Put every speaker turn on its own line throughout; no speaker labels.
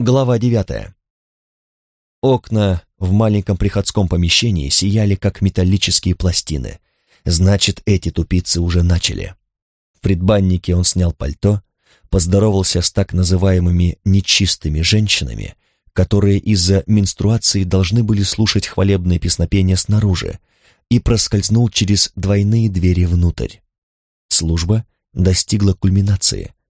Глава девятая. Окна в маленьком приходском помещении сияли, как металлические пластины. Значит, эти тупицы уже начали. В предбаннике он снял пальто, поздоровался с так называемыми «нечистыми женщинами», которые из-за менструации должны были слушать хвалебные песнопения снаружи, и проскользнул через двойные двери внутрь. Служба достигла кульминации —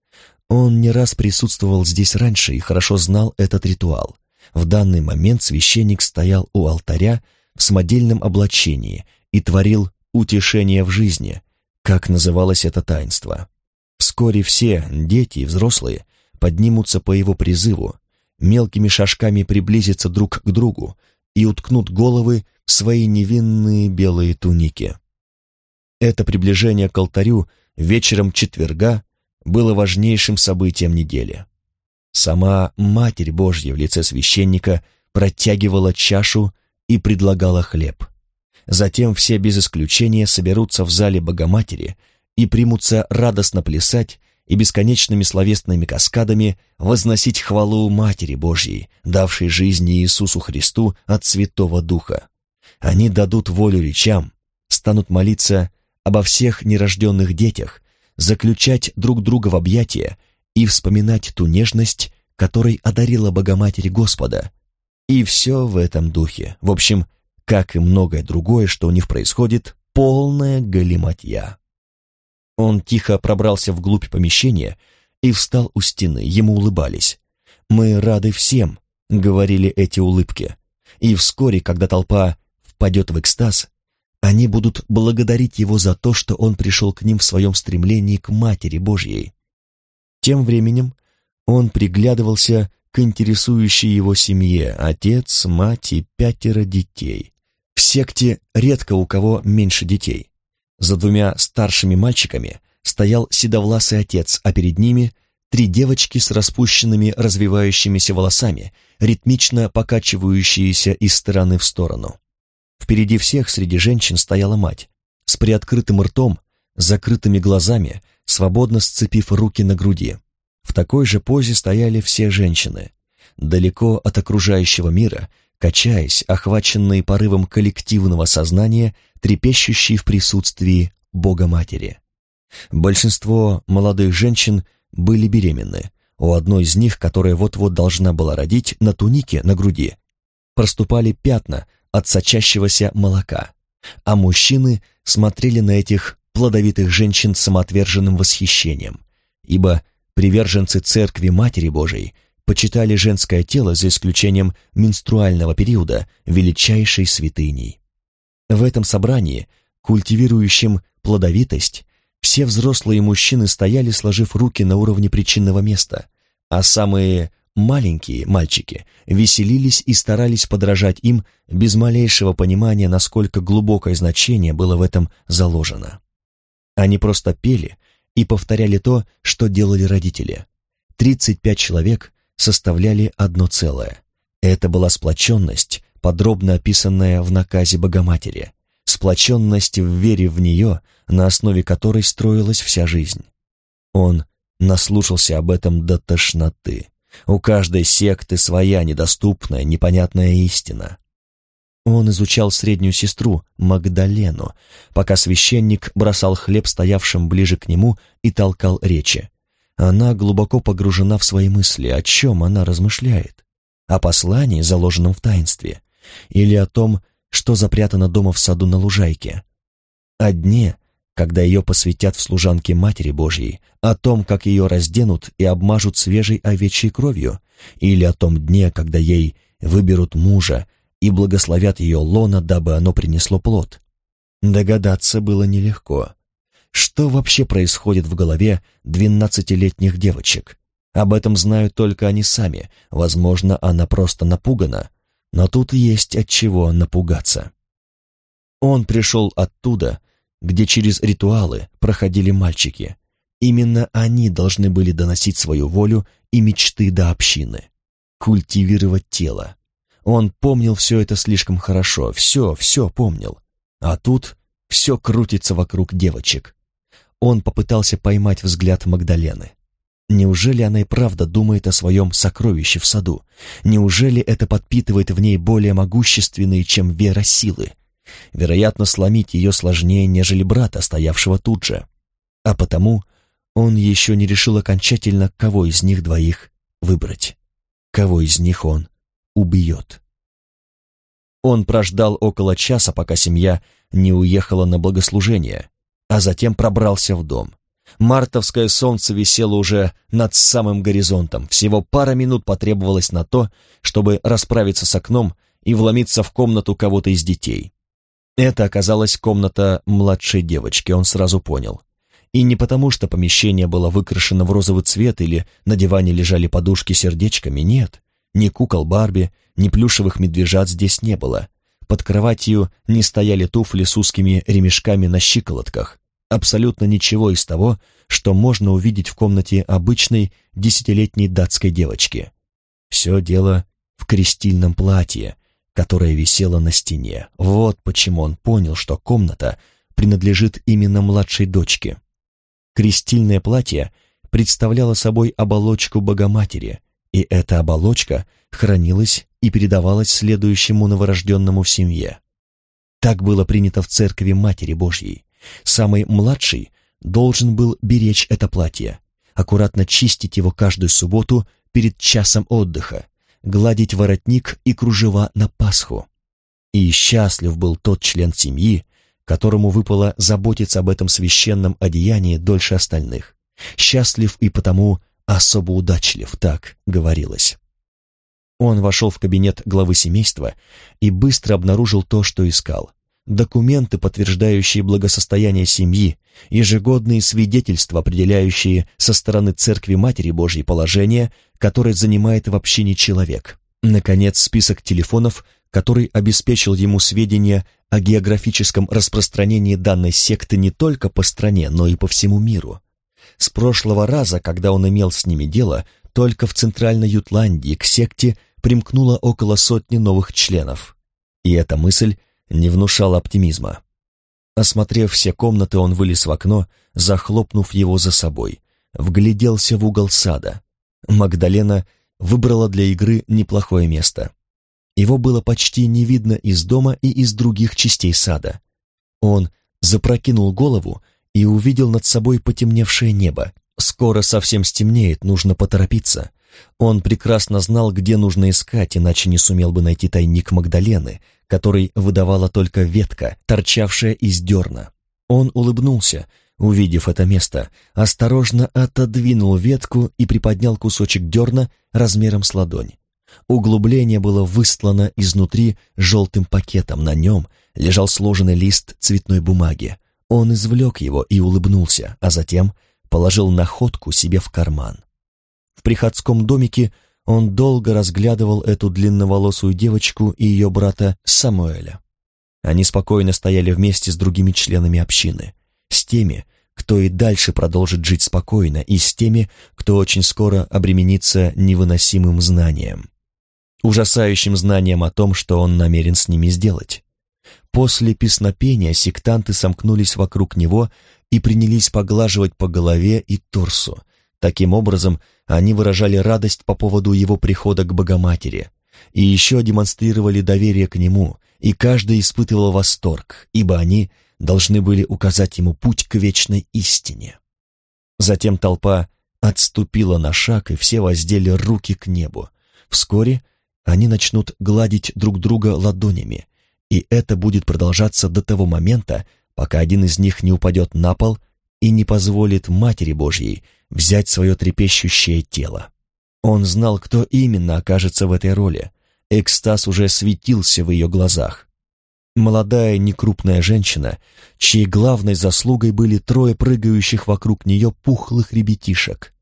он не раз присутствовал здесь раньше и хорошо знал этот ритуал. В данный момент священник стоял у алтаря в самодельном облачении и творил утешение в жизни, как называлось это таинство. Вскоре все, дети и взрослые, поднимутся по его призыву, мелкими шажками приблизятся друг к другу и уткнут головы в свои невинные белые туники. Это приближение к алтарю вечером четверга было важнейшим событием недели. Сама Матерь Божья в лице священника протягивала чашу и предлагала хлеб. Затем все без исключения соберутся в зале Богоматери и примутся радостно плясать и бесконечными словесными каскадами возносить хвалу Матери Божьей, давшей жизнь Иисусу Христу от Святого Духа. Они дадут волю речам, станут молиться обо всех нерожденных детях заключать друг друга в объятия и вспоминать ту нежность, которой одарила Богоматери Господа. И все в этом духе. В общем, как и многое другое, что у них происходит, полная галиматья. Он тихо пробрался вглубь помещения и встал у стены, ему улыбались. «Мы рады всем», — говорили эти улыбки. И вскоре, когда толпа впадет в экстаз, они будут благодарить его за то, что он пришел к ним в своем стремлении к Матери Божьей. Тем временем он приглядывался к интересующей его семье, отец, мать и пятеро детей. В секте редко у кого меньше детей. За двумя старшими мальчиками стоял седовласый отец, а перед ними три девочки с распущенными развивающимися волосами, ритмично покачивающиеся из стороны в сторону. Впереди всех среди женщин стояла мать, с приоткрытым ртом, закрытыми глазами, свободно сцепив руки на груди. В такой же позе стояли все женщины. Далеко от окружающего мира, качаясь, охваченные порывом коллективного сознания, трепещущие в присутствии Бога-Матери. Большинство молодых женщин были беременны. У одной из них, которая вот-вот должна была родить, на тунике на груди проступали пятна, от сочащегося молока, а мужчины смотрели на этих плодовитых женщин с самоотверженным восхищением, ибо приверженцы Церкви Матери Божией почитали женское тело за исключением менструального периода величайшей святыней. В этом собрании, культивирующем плодовитость, все взрослые мужчины стояли, сложив руки на уровне причинного места, а самые Маленькие мальчики веселились и старались подражать им без малейшего понимания, насколько глубокое значение было в этом заложено. Они просто пели и повторяли то, что делали родители. 35 человек составляли одно целое. Это была сплоченность, подробно описанная в наказе Богоматери, сплоченность в вере в нее, на основе которой строилась вся жизнь. Он наслушался об этом до тошноты. У каждой секты своя недоступная, непонятная истина. Он изучал среднюю сестру, Магдалену, пока священник бросал хлеб стоявшим ближе к нему и толкал речи. Она глубоко погружена в свои мысли, о чем она размышляет. О послании, заложенном в таинстве, или о том, что запрятано дома в саду на лужайке. О дне, когда ее посвятят в служанке Матери Божьей, о том, как ее разденут и обмажут свежей овечьей кровью, или о том дне, когда ей выберут мужа и благословят ее лона, дабы оно принесло плод. Догадаться было нелегко. Что вообще происходит в голове двенадцатилетних девочек? Об этом знают только они сами, возможно, она просто напугана, но тут есть от чего напугаться. Он пришел оттуда, где через ритуалы проходили мальчики. Именно они должны были доносить свою волю и мечты до общины, культивировать тело. Он помнил все это слишком хорошо, все, все помнил. А тут все крутится вокруг девочек. Он попытался поймать взгляд Магдалены. Неужели она и правда думает о своем сокровище в саду? Неужели это подпитывает в ней более могущественные, чем вера силы? Вероятно, сломить ее сложнее, нежели брата, стоявшего тут же. А потому он еще не решил окончательно, кого из них двоих выбрать. Кого из них он убьет. Он прождал около часа, пока семья не уехала на богослужение, а затем пробрался в дом. Мартовское солнце висело уже над самым горизонтом. Всего пара минут потребовалось на то, чтобы расправиться с окном и вломиться в комнату кого-то из детей. Это оказалась комната младшей девочки, он сразу понял. И не потому, что помещение было выкрашено в розовый цвет или на диване лежали подушки сердечками, нет. Ни кукол Барби, ни плюшевых медвежат здесь не было. Под кроватью не стояли туфли с узкими ремешками на щиколотках абсолютно ничего из того, что можно увидеть в комнате обычной десятилетней датской девочки. Все дело в крестильном платье, которое висело на стене. Вот почему он понял, что комната принадлежит именно младшей дочке. Крестильное платье представляло собой оболочку Богоматери, и эта оболочка хранилась и передавалась следующему новорожденному в семье. Так было принято в церкви Матери Божьей. Самый младший должен был беречь это платье, аккуратно чистить его каждую субботу перед часом отдыха, гладить воротник и кружева на Пасху. И счастлив был тот член семьи, которому выпало заботиться об этом священном одеянии дольше остальных. Счастлив и потому особо удачлив, так говорилось. Он вошел в кабинет главы семейства и быстро обнаружил то, что искал документы, подтверждающие благосостояние семьи, ежегодные свидетельства, определяющие со стороны Церкви Матери Божьей положение, которое занимает в общине человек. Наконец, список телефонов, который обеспечил ему сведения о географическом распространении данной секты не только по стране, но и по всему миру. С прошлого раза, когда он имел с ними дело, только в Центральной Ютландии к секте примкнуло около сотни новых членов. И эта мысль не внушал оптимизма. Осмотрев все комнаты, он вылез в окно, захлопнув его за собой, вгляделся в угол сада. Магдалена выбрала для игры неплохое место. Его было почти не видно из дома и из других частей сада. Он запрокинул голову и увидел над собой потемневшее небо. Скоро совсем стемнеет, нужно поторопиться. Он прекрасно знал, где нужно искать, иначе не сумел бы найти тайник Магдалены, который выдавала только ветка, торчавшая из дерна. Он улыбнулся, увидев это место, осторожно отодвинул ветку и приподнял кусочек дерна размером с ладонь. Углубление было выстлано изнутри желтым пакетом, на нем лежал сложенный лист цветной бумаги. Он извлек его и улыбнулся, а затем положил находку себе в карман. В приходском домике он долго разглядывал эту длинноволосую девочку и ее брата Самуэля. Они спокойно стояли вместе с другими членами общины, с теми, кто и дальше продолжит жить спокойно, и с теми, кто очень скоро обременится невыносимым знанием. Ужасающим знанием о том, что он намерен с ними сделать. После песнопения сектанты сомкнулись вокруг него и принялись поглаживать по голове и торсу. Таким образом, они выражали радость по поводу его прихода к Богоматери и еще демонстрировали доверие к нему, и каждый испытывал восторг, ибо они должны были указать ему путь к вечной истине. Затем толпа отступила на шаг, и все воздели руки к небу. Вскоре они начнут гладить друг друга ладонями, и это будет продолжаться до того момента, пока один из них не упадет на пол и не позволит Матери Божьей взять свое трепещущее тело. Он знал, кто именно окажется в этой роли. Экстаз уже светился в ее глазах. Молодая некрупная женщина, чьей главной заслугой были трое прыгающих вокруг нее пухлых ребятишек.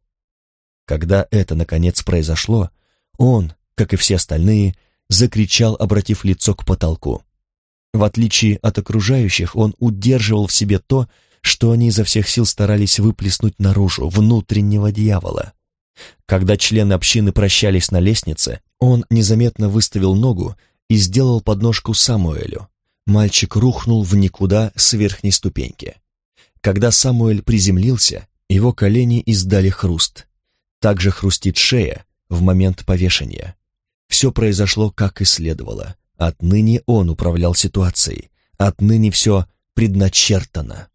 Когда это, наконец, произошло, он, как и все остальные, закричал, обратив лицо к потолку. В отличие от окружающих, он удерживал в себе то, что они изо всех сил старались выплеснуть наружу внутреннего дьявола. Когда члены общины прощались на лестнице, он незаметно выставил ногу и сделал подножку Самуэлю. Мальчик рухнул в никуда с верхней ступеньки. Когда Самуэль приземлился, его колени издали хруст. Также хрустит шея в момент повешения. Все произошло, как и следовало. Отныне он управлял ситуацией. Отныне все предначертано.